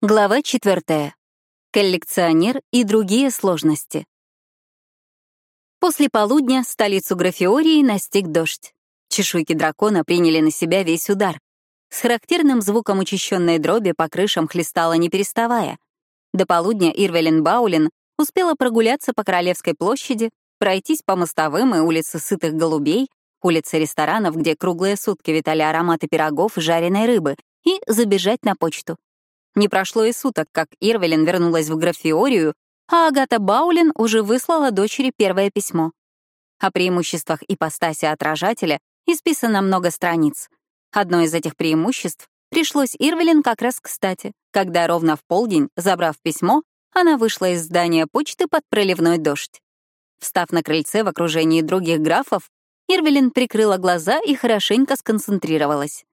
Глава 4. Коллекционер и другие сложности. После полудня столицу Графиории настиг дождь. Чешуйки дракона приняли на себя весь удар. С характерным звуком учащенной дроби по крышам хлестала не переставая. До полудня Ирвелин Баулин успела прогуляться по Королевской площади, пройтись по мостовым и улице сытых голубей, улице ресторанов, где круглые сутки витали ароматы пирогов и жареной рыбы, и забежать на почту. Не прошло и суток, как Ирвелин вернулась в Графиорию, а Агата Баулин уже выслала дочери первое письмо. О преимуществах ипостаси отражателя исписано много страниц. Одно из этих преимуществ пришлось Ирвелин как раз кстати, когда ровно в полдень, забрав письмо, она вышла из здания почты под проливной дождь. Встав на крыльце в окружении других графов, Ирвелин прикрыла глаза и хорошенько сконцентрировалась.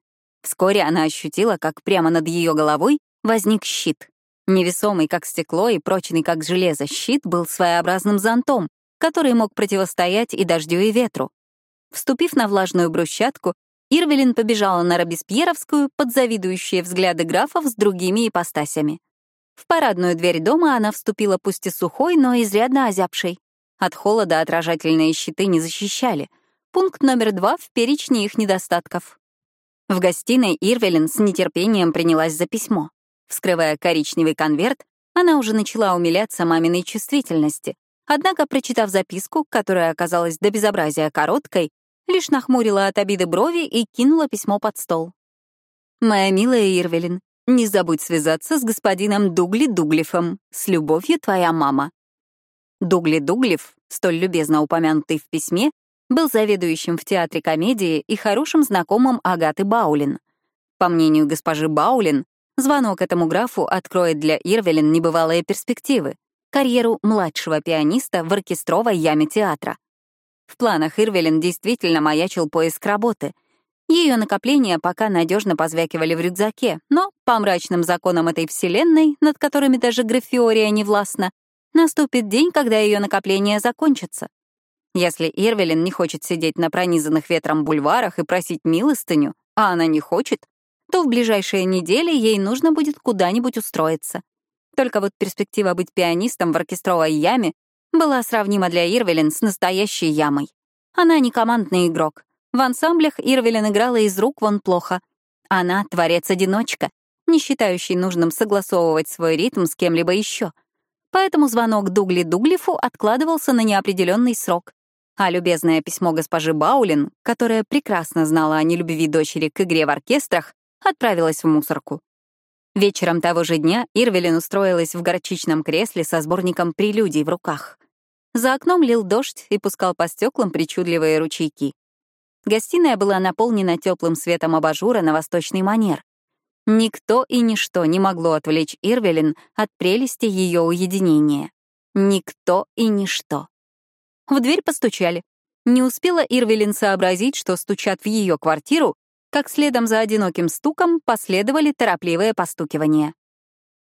Вскоре она ощутила, как прямо над ее головой возник щит. Невесомый, как стекло, и прочный, как железо, щит был своеобразным зонтом, который мог противостоять и дождю, и ветру. Вступив на влажную брусчатку, Ирвелин побежала на Робеспьеровскую под завидующие взгляды графов с другими ипостасями. В парадную дверь дома она вступила пусть и сухой, но изрядно озябшей. От холода отражательные щиты не защищали. Пункт номер два в перечне их недостатков. В гостиной Ирвелин с нетерпением принялась за письмо. Вскрывая коричневый конверт, она уже начала умиляться маминой чувствительности. Однако, прочитав записку, которая оказалась до безобразия короткой, лишь нахмурила от обиды брови и кинула письмо под стол. «Моя милая Ирвелин, не забудь связаться с господином Дугли Дуглифом. С любовью, твоя мама». Дугли Дуглиф, столь любезно упомянутый в письме, был заведующим в театре комедии и хорошим знакомым Агаты Баулин. По мнению госпожи Баулин, Звонок этому графу откроет для Ирвелин небывалые перспективы — карьеру младшего пианиста в оркестровой яме театра. В планах Ирвелин действительно маячил поиск работы. Ее накопления пока надежно позвякивали в рюкзаке, но по мрачным законам этой вселенной, над которыми даже Графиория не властна, наступит день, когда ее накопления закончатся. Если Ирвелин не хочет сидеть на пронизанных ветром бульварах и просить милостыню, а она не хочет, то в ближайшие недели ей нужно будет куда-нибудь устроиться. Только вот перспектива быть пианистом в оркестровой яме была сравнима для Ирвелин с настоящей ямой. Она не командный игрок. В ансамблях Ирвелин играла из рук вон плохо. Она — творец-одиночка, не считающий нужным согласовывать свой ритм с кем-либо еще. Поэтому звонок Дугли Дуглифу откладывался на неопределенный срок. А любезное письмо госпожи Баулин, которая прекрасно знала о нелюбви дочери к игре в оркестрах, отправилась в мусорку. Вечером того же дня Ирвелин устроилась в горчичном кресле со сборником прелюдий в руках. За окном лил дождь и пускал по стеклам причудливые ручейки. Гостиная была наполнена теплым светом абажура на восточный манер. Никто и ничто не могло отвлечь Ирвелин от прелести ее уединения. Никто и ничто. В дверь постучали. Не успела Ирвелин сообразить, что стучат в ее квартиру, как следом за одиноким стуком последовали торопливые постукивания.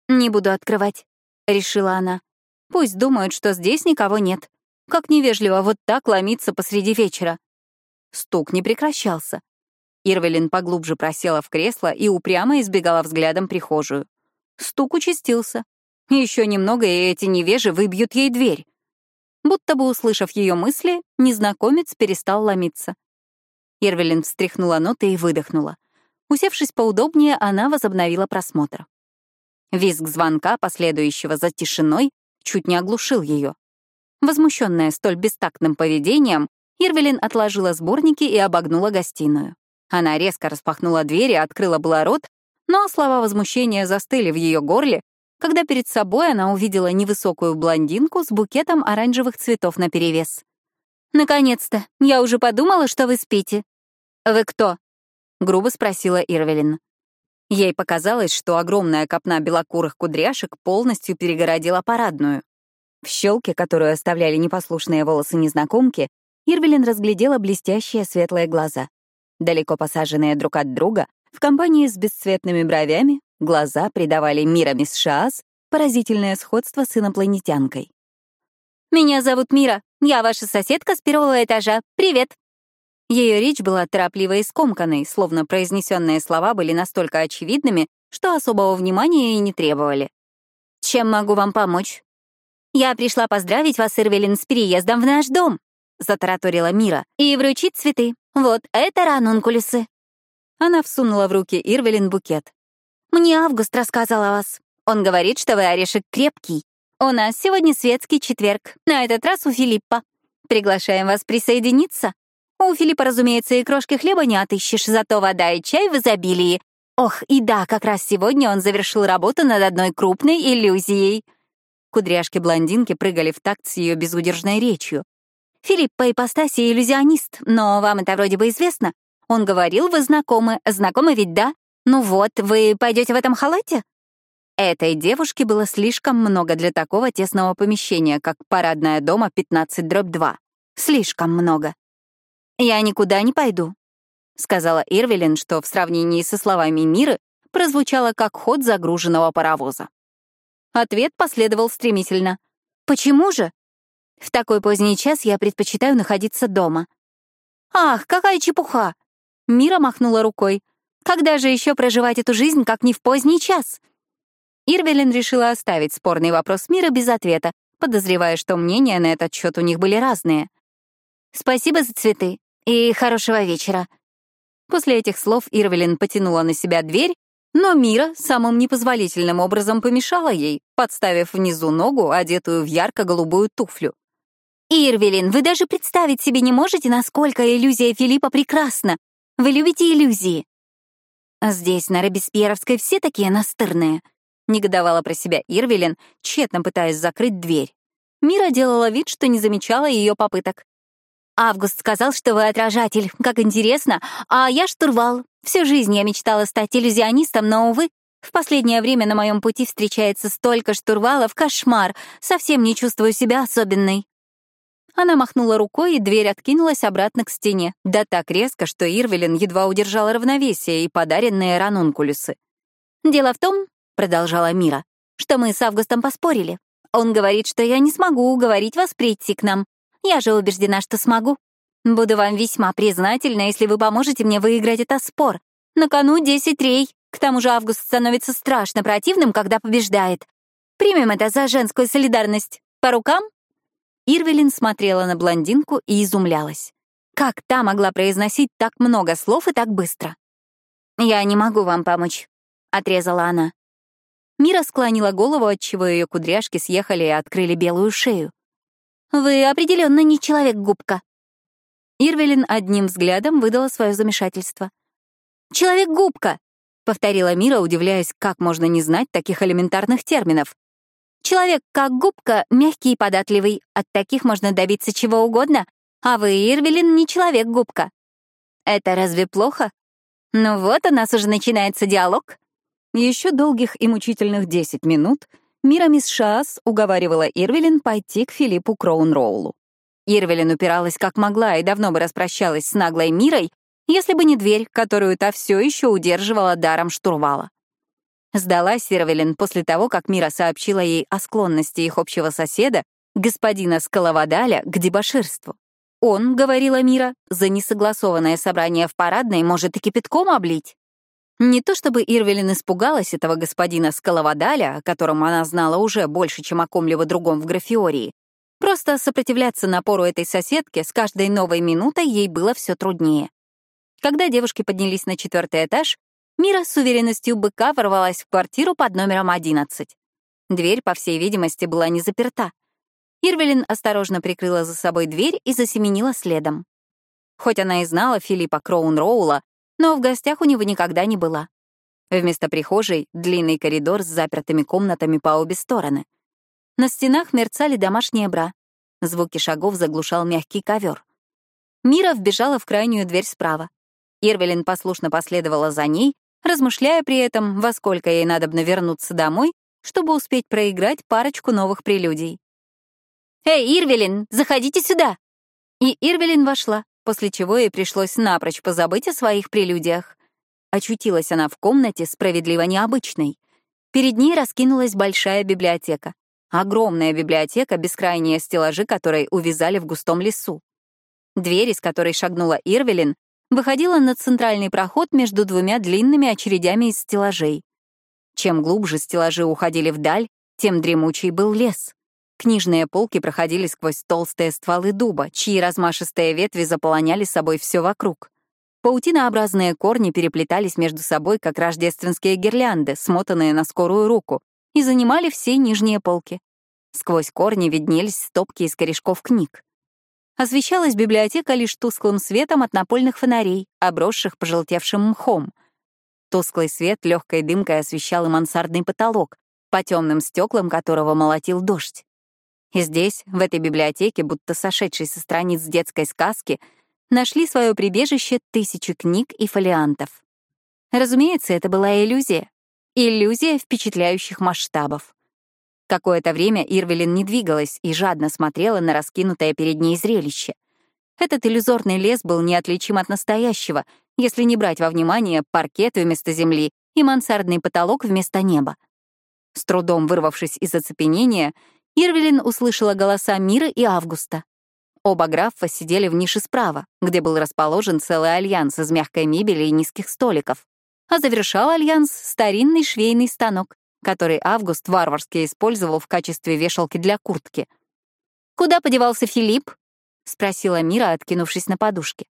«Не буду открывать», — решила она. «Пусть думают, что здесь никого нет. Как невежливо вот так ломиться посреди вечера». Стук не прекращался. Ирвелин поглубже просела в кресло и упрямо избегала взглядом прихожую. Стук участился. Еще немного, и эти невежи выбьют ей дверь. Будто бы услышав ее мысли, незнакомец перестал ломиться. Ирвелин встряхнула ноты и выдохнула. Усевшись поудобнее, она возобновила просмотр. Визг звонка, последующего за тишиной, чуть не оглушил ее. Возмущенная столь бестактным поведением, Ирвелин отложила сборники и обогнула гостиную. Она резко распахнула дверь и открыла было рот, но слова возмущения застыли в ее горле, когда перед собой она увидела невысокую блондинку с букетом оранжевых цветов наперевес. «Наконец-то! Я уже подумала, что вы спите». «Вы кто?» — грубо спросила Ирвелин. Ей показалось, что огромная копна белокурых кудряшек полностью перегородила парадную. В щелке, которую оставляли непослушные волосы незнакомки, Ирвелин разглядела блестящие светлые глаза. Далеко посаженные друг от друга, в компании с бесцветными бровями, глаза придавали Мира Мисс Шаас поразительное сходство с инопланетянкой. «Меня зовут Мира. Я ваша соседка с первого этажа. Привет!» Ее речь была торопливой и скомканной, словно произнесенные слова были настолько очевидными, что особого внимания и не требовали. «Чем могу вам помочь?» «Я пришла поздравить вас, Ирвелин, с переездом в наш дом», — затараторила Мира, «и вручить цветы. Вот это ранункулюсы». Она всунула в руки Ирвелин букет. «Мне Август рассказал о вас. Он говорит, что вы орешек крепкий. У нас сегодня светский четверг, на этот раз у Филиппа. Приглашаем вас присоединиться. У Филиппа, разумеется, и крошки хлеба не отыщешь, зато вода и чай в изобилии. Ох, и да, как раз сегодня он завершил работу над одной крупной иллюзией. Кудряшки-блондинки прыгали в такт с ее безудержной речью. Филипп по ипостаси иллюзионист, но вам это вроде бы известно. Он говорил, вы знакомы. Знакомы ведь, да? Ну вот, вы пойдете в этом халате? Этой девушке было слишком много для такого тесного помещения, как парадная дома 15 дробь 2. Слишком много. «Я никуда не пойду», — сказала Ирвелин, что в сравнении со словами Миры прозвучало как ход загруженного паровоза. Ответ последовал стремительно. «Почему же?» «В такой поздний час я предпочитаю находиться дома». «Ах, какая чепуха!» Мира махнула рукой. «Когда же еще проживать эту жизнь, как не в поздний час?» Ирвелин решила оставить спорный вопрос мира без ответа, подозревая, что мнения на этот счет у них были разные. «Спасибо за цветы и хорошего вечера». После этих слов Ирвелин потянула на себя дверь, но Мира самым непозволительным образом помешала ей, подставив внизу ногу, одетую в ярко-голубую туфлю. «Ирвелин, вы даже представить себе не можете, насколько иллюзия Филиппа прекрасна. Вы любите иллюзии?» «Здесь, на Робеспьеровской, все такие настырные», — негодовала про себя Ирвелин, тщетно пытаясь закрыть дверь. Мира делала вид, что не замечала ее попыток. «Август сказал, что вы отражатель. Как интересно. А я штурвал. Всю жизнь я мечтала стать иллюзионистом, но, увы, в последнее время на моем пути встречается столько штурвалов, кошмар. Совсем не чувствую себя особенной». Она махнула рукой, и дверь откинулась обратно к стене. Да так резко, что Ирвелин едва удержала равновесие и подаренные ранункулюсы. «Дело в том, — продолжала Мира, — что мы с Августом поспорили. Он говорит, что я не смогу уговорить вас прийти к нам. Я же убеждена, что смогу. Буду вам весьма признательна, если вы поможете мне выиграть этот спор. На кону 10 рей. К тому же Август становится страшно противным, когда побеждает. Примем это за женскую солидарность. По рукам?» Ирвелин смотрела на блондинку и изумлялась. Как та могла произносить так много слов и так быстро? «Я не могу вам помочь», — отрезала она. Мира склонила голову, отчего ее кудряшки съехали и открыли белую шею. «Вы определенно не человек-губка». Ирвелин одним взглядом выдала свое замешательство. «Человек-губка», — повторила Мира, удивляясь, как можно не знать таких элементарных терминов. Человек, как губка, мягкий и податливый. От таких можно добиться чего угодно. А вы, Ирвелин, не человек-губка. Это разве плохо? Ну вот, у нас уже начинается диалог. Еще долгих и мучительных 10 минут Мира мисс Шаас уговаривала Ирвелин пойти к Филиппу Кроунроулу. Ирвелин упиралась как могла и давно бы распрощалась с наглой Мирой, если бы не дверь, которую та все еще удерживала даром штурвала. Сдалась Сервелин после того, как Мира сообщила ей о склонности их общего соседа, господина Скаловадаля, к дебоширству. Он, говорила Мира, за несогласованное собрание в парадной может и кипятком облить. Не то чтобы Ирвелин испугалась этого господина Скаловадаля, о котором она знала уже больше, чем о ком-либо другом в графиории. Просто сопротивляться напору этой соседки с каждой новой минутой ей было все труднее. Когда девушки поднялись на четвертый этаж, Мира с уверенностью быка ворвалась в квартиру под номером 11. Дверь, по всей видимости, была не заперта. Ирвелин осторожно прикрыла за собой дверь и засеменила следом. Хоть она и знала Филиппа Кроун-Роула, но в гостях у него никогда не была. Вместо прихожей — длинный коридор с запертыми комнатами по обе стороны. На стенах мерцали домашние бра. Звуки шагов заглушал мягкий ковер. Мира вбежала в крайнюю дверь справа. Ирвелин послушно последовала за ней, размышляя при этом, во сколько ей надобно вернуться домой, чтобы успеть проиграть парочку новых прелюдий. «Эй, Ирвелин, заходите сюда!» И Ирвелин вошла, после чего ей пришлось напрочь позабыть о своих прелюдиях. Очутилась она в комнате справедливо необычной. Перед ней раскинулась большая библиотека. Огромная библиотека, бескрайние стеллажи которой увязали в густом лесу. Дверь, из которой шагнула Ирвелин, выходила на центральный проход между двумя длинными очередями из стеллажей. Чем глубже стеллажи уходили вдаль, тем дремучий был лес. Книжные полки проходили сквозь толстые стволы дуба, чьи размашистые ветви заполоняли собой все вокруг. Паутинообразные корни переплетались между собой, как рождественские гирлянды, смотанные на скорую руку, и занимали все нижние полки. Сквозь корни виднелись стопки из корешков книг. Освещалась библиотека лишь тусклым светом от напольных фонарей, обросших пожелтевшим мхом. Тусклый свет легкой дымкой освещал и мансардный потолок, по темным стеклам которого молотил дождь. И здесь, в этой библиотеке, будто сошедшей со страниц детской сказки, нашли свое прибежище тысячи книг и фолиантов. Разумеется, это была иллюзия. Иллюзия впечатляющих масштабов. Какое-то время Ирвелин не двигалась и жадно смотрела на раскинутое перед ней зрелище. Этот иллюзорный лес был неотличим от настоящего, если не брать во внимание паркет вместо земли и мансардный потолок вместо неба. С трудом вырвавшись из оцепенения, Ирвелин услышала голоса Мира и Августа. Оба графа сидели в нише справа, где был расположен целый альянс из мягкой мебели и низких столиков. А завершал альянс старинный швейный станок, который Август варварски использовал в качестве вешалки для куртки. «Куда подевался Филипп?» — спросила Мира, откинувшись на подушке.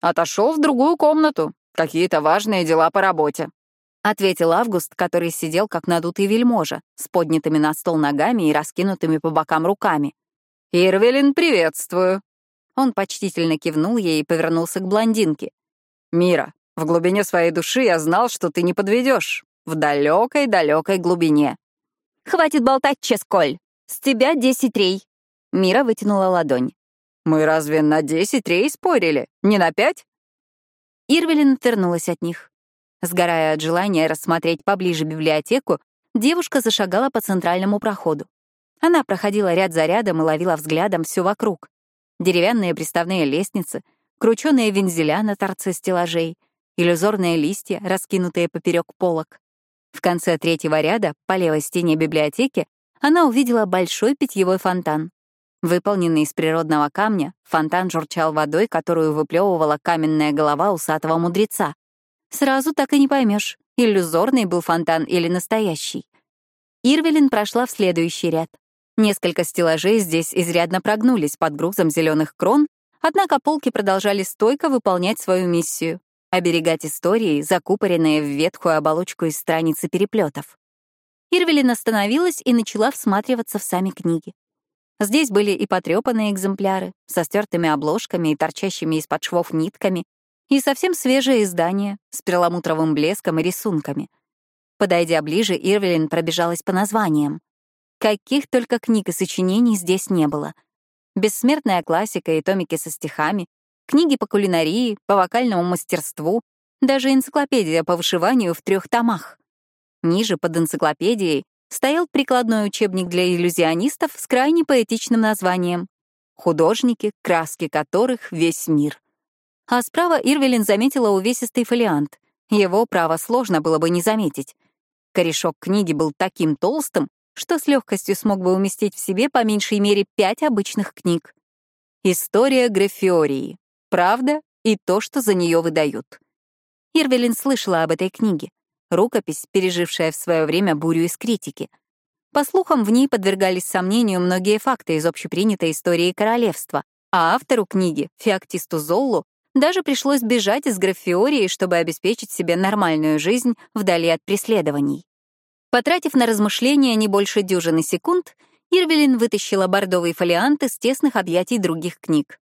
«Отошел в другую комнату. Какие-то важные дела по работе», — ответил Август, который сидел как надутый вельможа, с поднятыми на стол ногами и раскинутыми по бокам руками. «Ирвелин, приветствую!» Он почтительно кивнул ей и повернулся к блондинке. «Мира, в глубине своей души я знал, что ты не подведешь в далекой-далекой глубине. «Хватит болтать, Ческоль! С тебя десять рей!» Мира вытянула ладонь. «Мы разве на десять рей спорили? Не на пять?» Ирвелин отвернулась от них. Сгорая от желания рассмотреть поближе библиотеку, девушка зашагала по центральному проходу. Она проходила ряд за рядом и ловила взглядом все вокруг. Деревянные приставные лестницы, крученые вензеля на торце стеллажей, иллюзорные листья, раскинутые поперек полок. В конце третьего ряда, по левой стене библиотеки, она увидела большой питьевой фонтан. Выполненный из природного камня, фонтан журчал водой, которую выплевывала каменная голова усатого мудреца. Сразу так и не поймешь, иллюзорный был фонтан или настоящий. Ирвелин прошла в следующий ряд. Несколько стеллажей здесь изрядно прогнулись под грузом зеленых крон, однако полки продолжали стойко выполнять свою миссию оберегать истории, закупоренные в ветхую оболочку из страницы переплетов. Ирвелин остановилась и начала всматриваться в сами книги. Здесь были и потрепанные экземпляры, со стертыми обложками и торчащими из-под швов нитками, и совсем свежие издания с перламутровым блеском и рисунками. Подойдя ближе, Ирвелин пробежалась по названиям. Каких только книг и сочинений здесь не было. Бессмертная классика и томики со стихами, книги по кулинарии, по вокальному мастерству, даже энциклопедия по вышиванию в трех томах. Ниже, под энциклопедией, стоял прикладной учебник для иллюзионистов с крайне поэтичным названием «Художники, краски которых весь мир». А справа Ирвелин заметила увесистый фолиант. Его, право, сложно было бы не заметить. Корешок книги был таким толстым, что с легкостью смог бы уместить в себе по меньшей мере пять обычных книг. История Графиории. Правда и то, что за нее выдают. Ирвелин слышала об этой книге. Рукопись, пережившая в свое время бурю из критики. По слухам, в ней подвергались сомнению многие факты из общепринятой истории королевства, а автору книги, Феоктисту Золлу, даже пришлось бежать из Графиории, чтобы обеспечить себе нормальную жизнь вдали от преследований. Потратив на размышления не больше дюжины секунд, Ирвелин вытащила бордовый фолиант из тесных объятий других книг.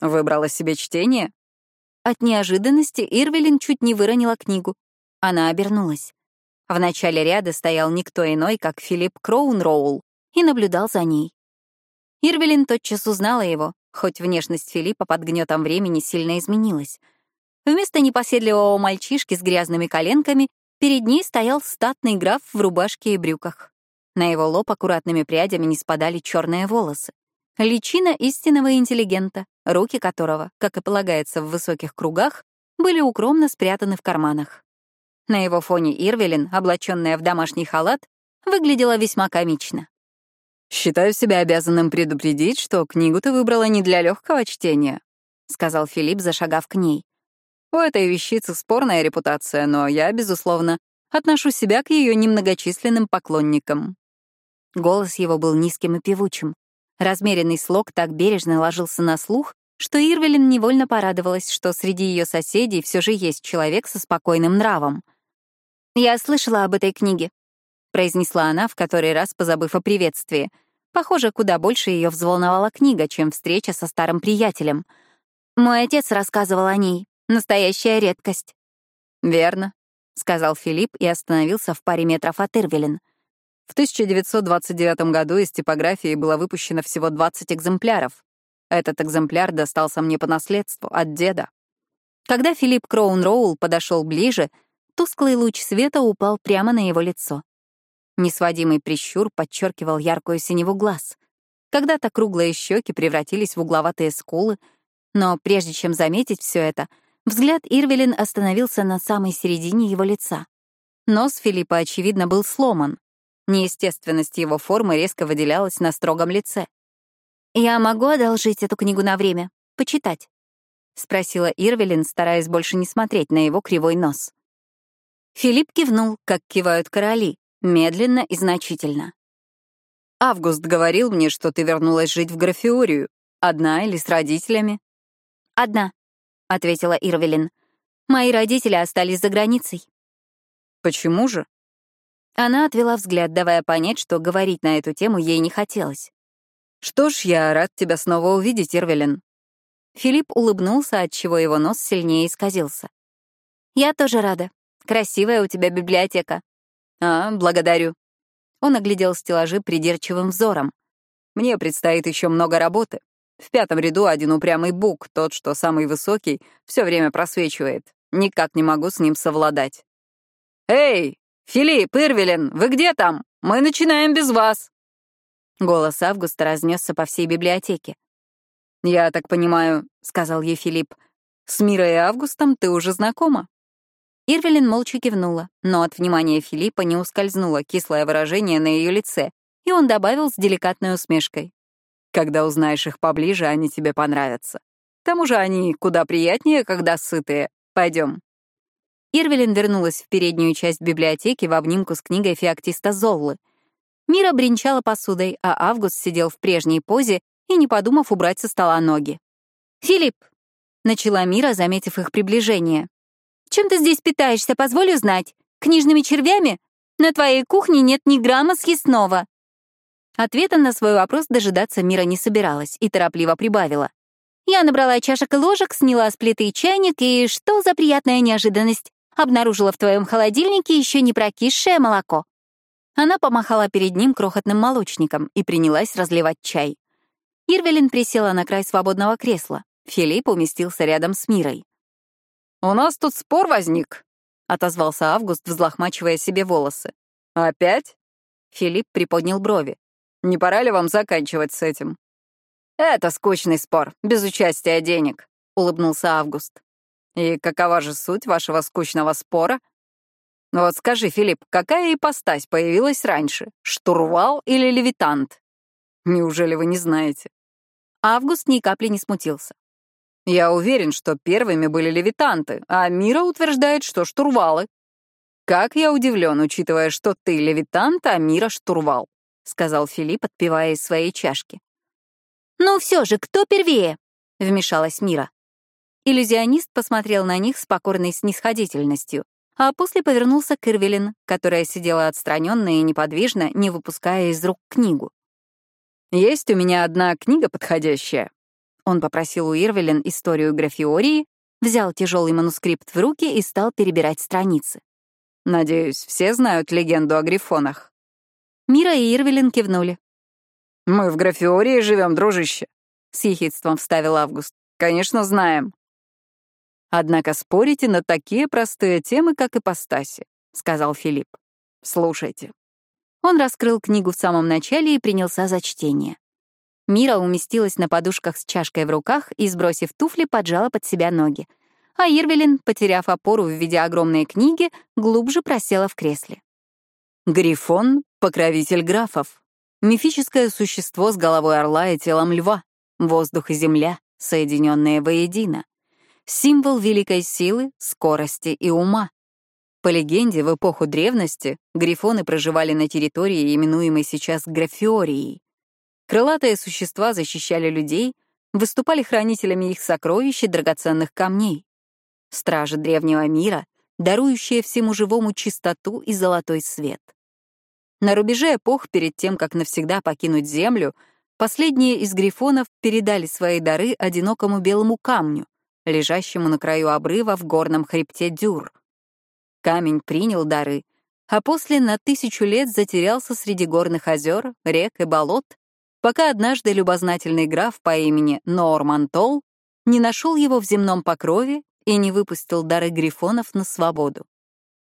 Выбрала себе чтение? От неожиданности Ирвелин чуть не выронила книгу. Она обернулась. В начале ряда стоял никто иной, как Филипп Кроунроул, и наблюдал за ней. Ирвелин тотчас узнала его, хоть внешность Филиппа под гнетом времени сильно изменилась. Вместо непоседливого мальчишки с грязными коленками перед ней стоял статный граф в рубашке и брюках. На его лоб аккуратными прядями не спадали черные волосы. Личина истинного интеллигента, руки которого, как и полагается в высоких кругах, были укромно спрятаны в карманах. На его фоне Ирвелин, облаченная в домашний халат, выглядела весьма комично. «Считаю себя обязанным предупредить, что книгу ты выбрала не для легкого чтения», — сказал Филипп, зашагав к ней. «У этой вещицы спорная репутация, но я, безусловно, Отношу себя к ее немногочисленным поклонникам». Голос его был низким и певучим. Размеренный слог так бережно ложился на слух, что Ирвелин невольно порадовалась, что среди ее соседей все же есть человек со спокойным нравом. «Я слышала об этой книге», — произнесла она, в который раз позабыв о приветствии. Похоже, куда больше ее взволновала книга, чем встреча со старым приятелем. Мой отец рассказывал о ней. Настоящая редкость. «Верно», — сказал Филипп и остановился в паре метров от Ирвелин. В 1929 году из типографии было выпущено всего 20 экземпляров. Этот экземпляр достался мне по наследству от деда. Когда Филипп Кроун-Роул подошел ближе, тусклый луч света упал прямо на его лицо. Несводимый прищур подчеркивал яркую синеву глаз. Когда-то круглые щеки превратились в угловатые скулы, но прежде чем заметить все это, взгляд Ирвелин остановился на самой середине его лица. Нос Филиппа, очевидно, был сломан. Неестественность его формы резко выделялась на строгом лице. «Я могу одолжить эту книгу на время? Почитать?» — спросила Ирвелин, стараясь больше не смотреть на его кривой нос. Филипп кивнул, как кивают короли, медленно и значительно. «Август говорил мне, что ты вернулась жить в Графиорию. Одна или с родителями?» «Одна», — ответила Ирвелин. «Мои родители остались за границей». «Почему же?» Она отвела взгляд, давая понять, что говорить на эту тему ей не хотелось. «Что ж, я рад тебя снова увидеть, Ирвелин». Филипп улыбнулся, отчего его нос сильнее исказился. «Я тоже рада. Красивая у тебя библиотека». «А, благодарю». Он оглядел стеллажи придирчивым взором. «Мне предстоит еще много работы. В пятом ряду один упрямый бук, тот, что самый высокий, все время просвечивает. Никак не могу с ним совладать». «Эй, Филипп, Ирвелин, вы где там? Мы начинаем без вас!» Голос Августа разнесся по всей библиотеке. «Я так понимаю», — сказал ей Филипп, — «с Мирой и Августом ты уже знакома?» Ирвелин молча кивнула, но от внимания Филиппа не ускользнуло кислое выражение на ее лице, и он добавил с деликатной усмешкой. «Когда узнаешь их поближе, они тебе понравятся. К тому же они куда приятнее, когда сытые. Пойдем. Ирвелин вернулась в переднюю часть библиотеки в обнимку с книгой феоктиста Золлы, Мира бренчала посудой, а Август сидел в прежней позе и, не подумав, убрать со стола ноги. «Филипп!» — начала Мира, заметив их приближение. «Чем ты здесь питаешься, позволю знать? Книжными червями? На твоей кухне нет ни грамма съестного». Ответа на свой вопрос дожидаться Мира не собиралась и торопливо прибавила. «Я набрала чашек и ложек, сняла с плиты чайник, и что за приятная неожиданность? Обнаружила в твоем холодильнике еще не прокисшее молоко. Она помахала перед ним крохотным молочником и принялась разливать чай. Ирвелин присела на край свободного кресла. Филипп уместился рядом с Мирой. «У нас тут спор возник», — отозвался Август, взлохмачивая себе волосы. «Опять?» Филипп приподнял брови. «Не пора ли вам заканчивать с этим?» «Это скучный спор, без участия денег», — улыбнулся Август. «И какова же суть вашего скучного спора?» Вот скажи, Филипп, какая ипостась появилась раньше, штурвал или левитант? Неужели вы не знаете? Август ни капли не смутился. Я уверен, что первыми были левитанты, а Мира утверждает, что штурвалы. Как я удивлен, учитывая, что ты левитант, а Мира штурвал, сказал Филипп, отпивая из своей чашки. Ну все же, кто первее? вмешалась Мира. Иллюзионист посмотрел на них с покорной снисходительностью а после повернулся к Ирвелин, которая сидела отстраненно и неподвижно, не выпуская из рук книгу. «Есть у меня одна книга подходящая». Он попросил у Ирвелин историю графиории, взял тяжелый манускрипт в руки и стал перебирать страницы. «Надеюсь, все знают легенду о грифонах». Мира и Ирвелин кивнули. «Мы в графиории живем, дружище», — с ехидством вставил Август. «Конечно, знаем. Однако спорите на такие простые темы, как ипостаси, сказал Филипп. Слушайте. Он раскрыл книгу в самом начале и принялся за чтение. Мира уместилась на подушках с чашкой в руках и, сбросив туфли, поджала под себя ноги. А Ирвелин, потеряв опору в виде огромной книги, глубже просела в кресле. Грифон — покровитель графов. Мифическое существо с головой орла и телом льва. Воздух и земля, соединенные воедино символ великой силы, скорости и ума. По легенде, в эпоху древности грифоны проживали на территории, именуемой сейчас Графиорией. Крылатые существа защищали людей, выступали хранителями их сокровищ и драгоценных камней. Стражи древнего мира, дарующие всему живому чистоту и золотой свет. На рубеже эпох, перед тем, как навсегда покинуть Землю, последние из грифонов передали свои дары одинокому белому камню, лежащему на краю обрыва в горном хребте Дюр. Камень принял дары, а после на тысячу лет затерялся среди горных озер, рек и болот, пока однажды любознательный граф по имени Норман Толл не нашел его в земном покрове и не выпустил дары грифонов на свободу.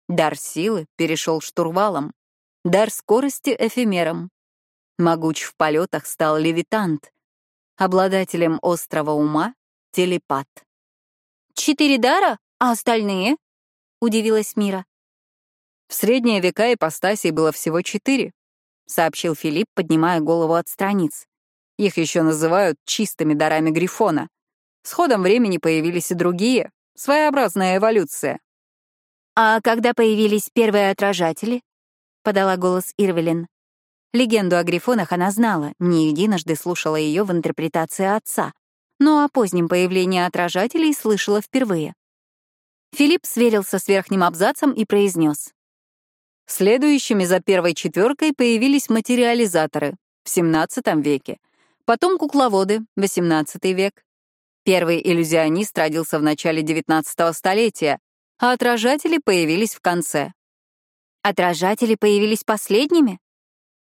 Дар силы перешел штурвалом, дар скорости — эфемером. Могуч в полетах стал левитант, обладателем острого ума — телепат. «Четыре дара, а остальные?» — удивилась Мира. В средние века ипостасей было всего четыре, — сообщил Филипп, поднимая голову от страниц. Их еще называют чистыми дарами Грифона. С ходом времени появились и другие, Своеобразная эволюция. «А когда появились первые отражатели?» — подала голос Ирвелин. Легенду о грифонах она знала, не единожды слушала ее в интерпретации отца, но о позднем появлении отражателей слышала впервые. Филипп сверился с верхним абзацем и произнес. Следующими за первой четверкой появились материализаторы в XVII веке, потом кукловоды, XVIII век, Первый иллюзионист родился в начале XIX столетия, а отражатели появились в конце. Отражатели появились последними?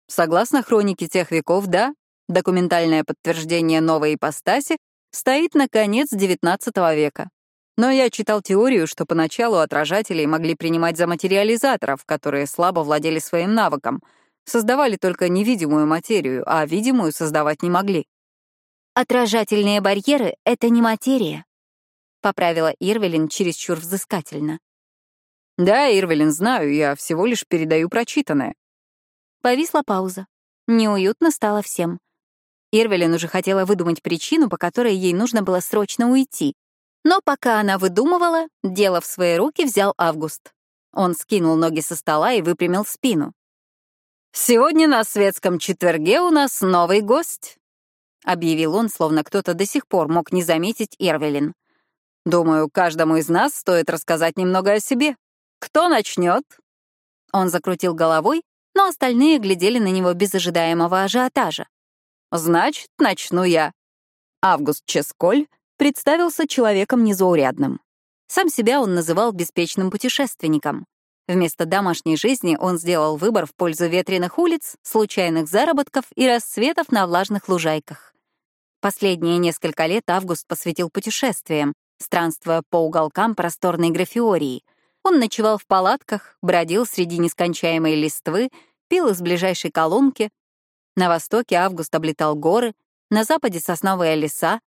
Согласно хронике тех веков, да. Документальное подтверждение новой ипостаси стоит на конец XIX века. Но я читал теорию, что поначалу отражателей могли принимать за материализаторов, которые слабо владели своим навыком, создавали только невидимую материю, а видимую создавать не могли. «Отражательные барьеры — это не материя», — поправила Ирвелин чересчур взыскательно. «Да, Ирвелин, знаю, я всего лишь передаю прочитанное». Повисла пауза. Неуютно стало всем. Ирвелин уже хотела выдумать причину, по которой ей нужно было срочно уйти. Но пока она выдумывала, дело в свои руки взял Август. Он скинул ноги со стола и выпрямил спину. «Сегодня на светском четверге у нас новый гость», объявил он, словно кто-то до сих пор мог не заметить Эрвелин. «Думаю, каждому из нас стоит рассказать немного о себе. Кто начнет?» Он закрутил головой, но остальные глядели на него без ожидаемого ажиотажа. «Значит, начну я». Август Ческоль представился человеком незаурядным. Сам себя он называл беспечным путешественником. Вместо домашней жизни он сделал выбор в пользу ветреных улиц, случайных заработков и рассветов на влажных лужайках. Последние несколько лет Август посвятил путешествиям, странствуя по уголкам просторной графиории. Он ночевал в палатках, бродил среди нескончаемой листвы, пил из ближайшей колонки. На востоке Август облетал горы, на западе — сосновые леса.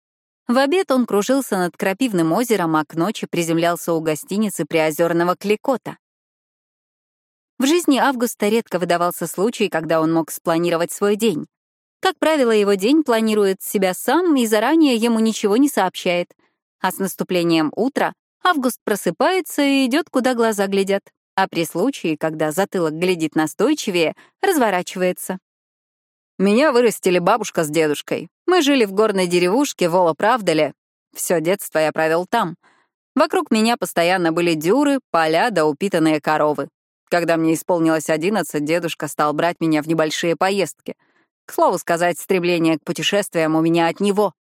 В обед он кружился над крапивным озером, а к ночи приземлялся у гостиницы приозерного Кликота. В жизни Августа редко выдавался случай, когда он мог спланировать свой день. Как правило, его день планирует себя сам и заранее ему ничего не сообщает. А с наступлением утра Август просыпается и идет, куда глаза глядят. А при случае, когда затылок глядит настойчивее, разворачивается. Меня вырастили бабушка с дедушкой. Мы жили в горной деревушке Вола-Правдале. Все детство я провел там. Вокруг меня постоянно были дюры, поля да упитанные коровы. Когда мне исполнилось одиннадцать, дедушка стал брать меня в небольшие поездки — к слову сказать, стремление к путешествиям у меня от него.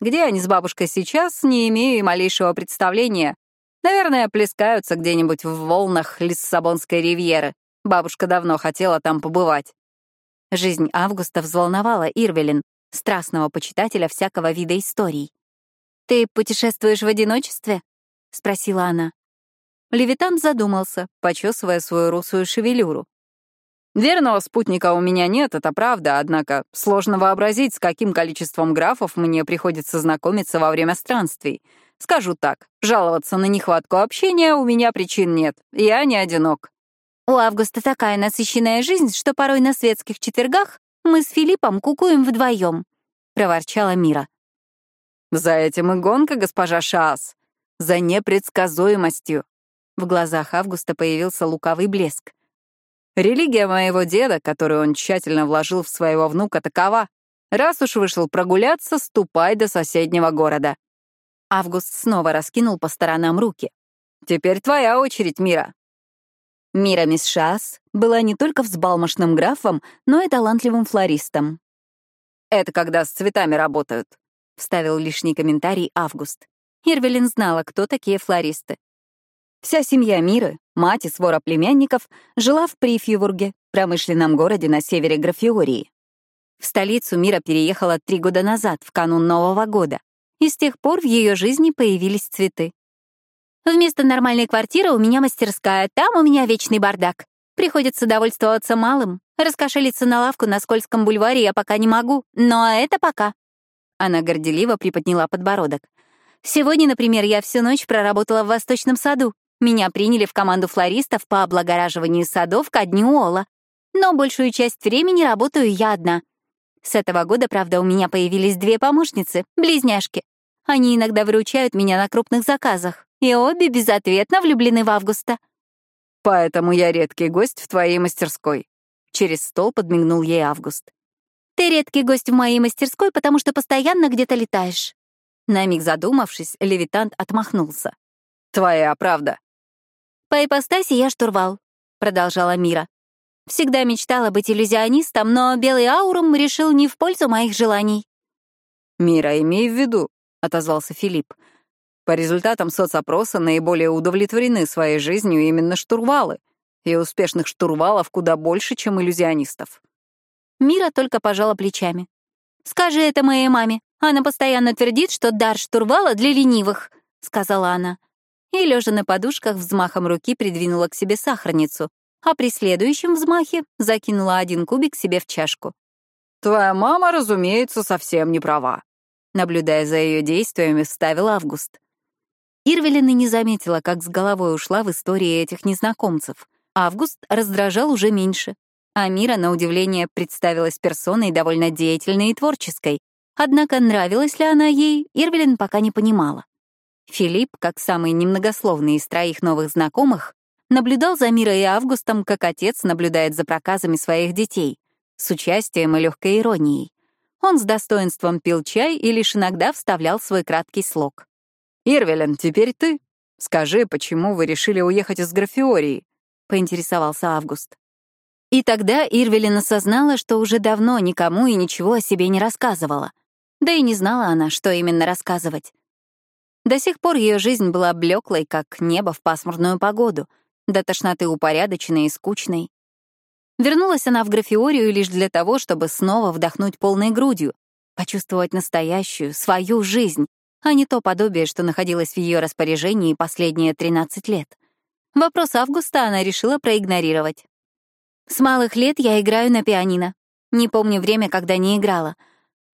Где они с бабушкой сейчас, не имею и малейшего представления. Наверное, плескаются где-нибудь в волнах Лиссабонской ривьеры. Бабушка давно хотела там побывать. Жизнь Августа взволновала Ирвелин, страстного почитателя всякого вида историй. «Ты путешествуешь в одиночестве?» — спросила она. Левитант задумался, почесывая свою русую шевелюру. Верного спутника у меня нет, это правда, однако сложно вообразить, с каким количеством графов мне приходится знакомиться во время странствий. Скажу так, жаловаться на нехватку общения у меня причин нет, я не одинок. У Августа такая насыщенная жизнь, что порой на светских четвергах мы с Филиппом кукуем вдвоем, проворчала Мира. За этим и гонка, госпожа Шаас. За непредсказуемостью. В глазах Августа появился лукавый блеск. «Религия моего деда, которую он тщательно вложил в своего внука, такова. Раз уж вышел прогуляться, ступай до соседнего города». Август снова раскинул по сторонам руки. «Теперь твоя очередь, Мира». Мира Мисшас была не только взбалмошным графом, но и талантливым флористом. «Это когда с цветами работают», — вставил лишний комментарий Август. Ирвелин знала, кто такие флористы. Вся семья Миры, мать и свора племянников, жила в Прифьювурге, промышленном городе на севере Графиории. В столицу Мира переехала три года назад, в канун Нового года, и с тех пор в ее жизни появились цветы. Вместо нормальной квартиры у меня мастерская, там у меня вечный бардак. Приходится довольствоваться малым. Раскошелиться на лавку на Скользком бульваре я пока не могу, но это пока. Она горделиво приподняла подбородок. Сегодня, например, я всю ночь проработала в Восточном саду. Меня приняли в команду флористов по облагораживанию садов ко дню Ола. Но большую часть времени работаю я одна. С этого года, правда, у меня появились две помощницы, близняшки. Они иногда выручают меня на крупных заказах, и обе безответно влюблены в Августа. «Поэтому я редкий гость в твоей мастерской», — через стол подмигнул ей Август. «Ты редкий гость в моей мастерской, потому что постоянно где-то летаешь». На миг задумавшись, левитант отмахнулся. «Твоя правда». «По ипостаси я штурвал», — продолжала Мира. «Всегда мечтала быть иллюзионистом, но белый аурум решил не в пользу моих желаний». «Мира, имей в виду», — отозвался Филипп. «По результатам соцопроса наиболее удовлетворены своей жизнью именно штурвалы, и успешных штурвалов куда больше, чем иллюзионистов». Мира только пожала плечами. «Скажи это моей маме. Она постоянно твердит, что дар штурвала для ленивых», — сказала она. И, лежа на подушках, взмахом руки придвинула к себе сахарницу, а при следующем взмахе закинула один кубик себе в чашку. «Твоя мама, разумеется, совсем не права», — наблюдая за ее действиями, вставил Август. Ирвелин и не заметила, как с головой ушла в истории этих незнакомцев. Август раздражал уже меньше. А Мира, на удивление, представилась персоной довольно деятельной и творческой, Однако нравилась ли она ей, Ирвелин пока не понимала. Филипп, как самый немногословный из троих новых знакомых, наблюдал за Мирой и Августом, как отец наблюдает за проказами своих детей, с участием и легкой иронией. Он с достоинством пил чай и лишь иногда вставлял свой краткий слог. «Ирвелин, теперь ты. Скажи, почему вы решили уехать из Графиории?» — поинтересовался Август. И тогда Ирвелин осознала, что уже давно никому и ничего о себе не рассказывала — да и не знала она, что именно рассказывать. До сих пор ее жизнь была блеклой, как небо в пасмурную погоду, до тошноты упорядоченной и скучной. Вернулась она в графиорию лишь для того, чтобы снова вдохнуть полной грудью, почувствовать настоящую, свою жизнь, а не то подобие, что находилось в ее распоряжении последние 13 лет. Вопрос Августа она решила проигнорировать. «С малых лет я играю на пианино. Не помню время, когда не играла —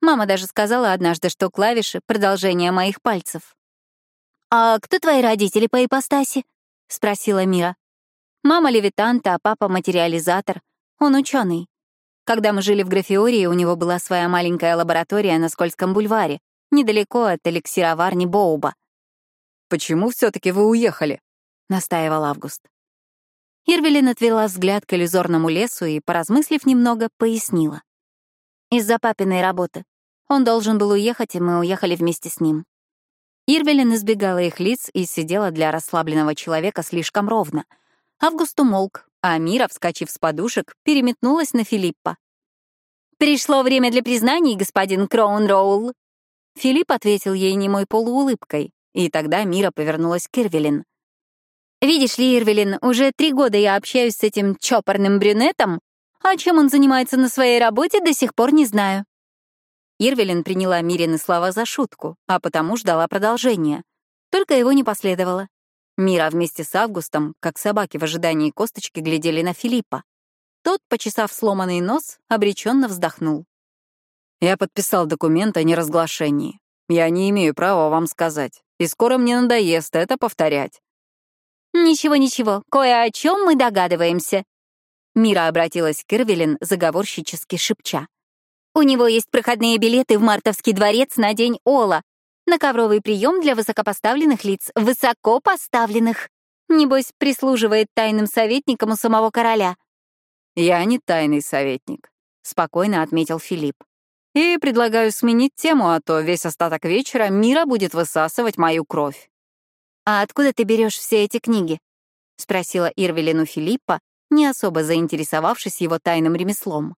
Мама даже сказала однажды, что клавиши — продолжение моих пальцев. «А кто твои родители по ипостаси?» — спросила Мира. «Мама левитант, а папа — материализатор. Он ученый. Когда мы жили в Графиории, у него была своя маленькая лаборатория на Скользком бульваре, недалеко от эликсироварни Боуба. «Почему все таки вы уехали?» — настаивал Август. Ирвелин отвела взгляд к иллюзорному лесу и, поразмыслив немного, пояснила. «Из-за папиной работы. Он должен был уехать, и мы уехали вместе с ним. Ирвелин избегала их лиц и сидела для расслабленного человека слишком ровно. Август умолк, а Мира, вскочив с подушек, переметнулась на Филиппа. «Пришло время для признаний, господин Кроунроул!» Филипп ответил ей немой полуулыбкой, и тогда Мира повернулась к Ирвелин. «Видишь ли, Ирвелин, уже три года я общаюсь с этим чопорным брюнетом, а чем он занимается на своей работе, до сих пор не знаю. Ирвелин приняла Мирины слова за шутку, а потому ждала продолжения. Только его не последовало. Мира вместе с Августом, как собаки в ожидании косточки, глядели на Филиппа. Тот, почесав сломанный нос, обреченно вздохнул. «Я подписал документ о неразглашении. Я не имею права вам сказать. И скоро мне надоест это повторять». «Ничего-ничего, кое о чем мы догадываемся». Мира обратилась к Ирвелин, заговорщически шепча. У него есть проходные билеты в Мартовский дворец на день Ола, на ковровый прием для высокопоставленных лиц. Высокопоставленных. Небось, прислуживает тайным советникам у самого короля. «Я не тайный советник», — спокойно отметил Филипп. «И предлагаю сменить тему, а то весь остаток вечера Мира будет высасывать мою кровь». «А откуда ты берешь все эти книги?» — спросила Ирвелину Филиппа, не особо заинтересовавшись его тайным ремеслом.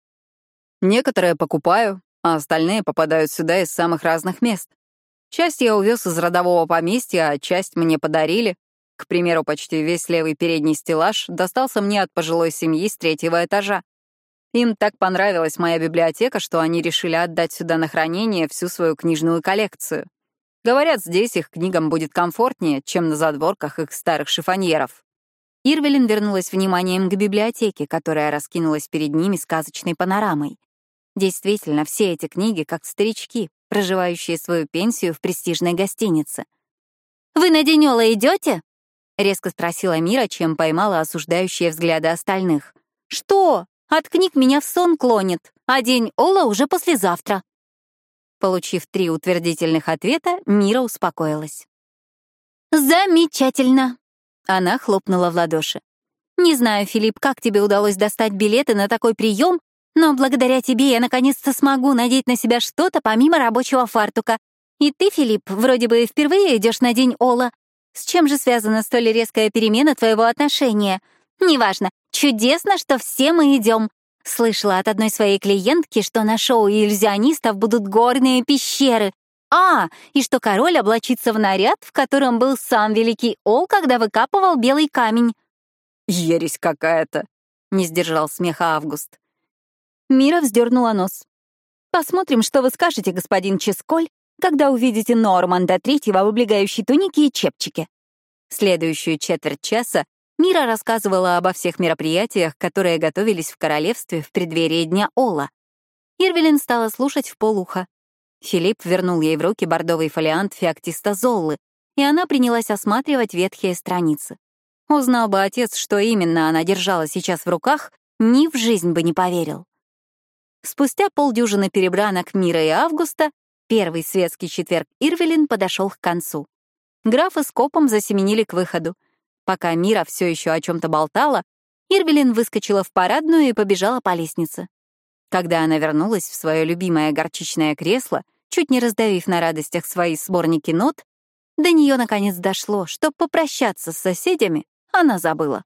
«Некоторые покупаю, а остальные попадают сюда из самых разных мест. Часть я увез из родового поместья, а часть мне подарили. К примеру, почти весь левый передний стеллаж достался мне от пожилой семьи с третьего этажа. Им так понравилась моя библиотека, что они решили отдать сюда на хранение всю свою книжную коллекцию. Говорят, здесь их книгам будет комфортнее, чем на задворках их старых шифоньеров. Ирвелин вернулась вниманием к библиотеке, которая раскинулась перед ними сказочной панорамой. Действительно, все эти книги как старички, проживающие свою пенсию в престижной гостинице. «Вы на Денёла идете? — резко спросила Мира, чем поймала осуждающие взгляды остальных. «Что? От книг меня в сон клонит, а день Ола уже послезавтра». Получив три утвердительных ответа, Мира успокоилась. «Замечательно!» — она хлопнула в ладоши. «Не знаю, Филипп, как тебе удалось достать билеты на такой прием, но благодаря тебе я наконец-то смогу надеть на себя что-то помимо рабочего фартука. И ты, Филипп, вроде бы впервые идешь на день Ола, с чем же связана столь резкая перемена твоего отношения? Неважно. Чудесно, что все мы идем. Слышала от одной своей клиентки, что на шоу иллюзионистов будут горные пещеры. А, и что король облачится в наряд, в котором был сам великий Ол, когда выкапывал белый камень. «Ересь какая-то!» — не сдержал смеха Август. Мира вздернула нос. «Посмотрим, что вы скажете, господин Ческоль, когда увидите Норманда Третьего в облегающей тунике и чепчике. Следующую четверть часа Мира рассказывала обо всех мероприятиях, которые готовились в королевстве в преддверии Дня Ола. Ирвелин стала слушать в полуха. Филипп вернул ей в руки бордовый фолиант феоктиста Золлы, и она принялась осматривать ветхие страницы. Узнал бы отец, что именно она держала сейчас в руках, ни в жизнь бы не поверил. Спустя полдюжины перебранок Мира и Августа Первый светский четверг Ирвелин подошел к концу. Графы с копом засеменили к выходу. Пока Мира все еще о чем-то болтала, Ирвелин выскочила в парадную и побежала по лестнице. Когда она вернулась в свое любимое горчичное кресло, чуть не раздавив на радостях свои сборники нот, до нее наконец дошло, что попрощаться с соседями она забыла.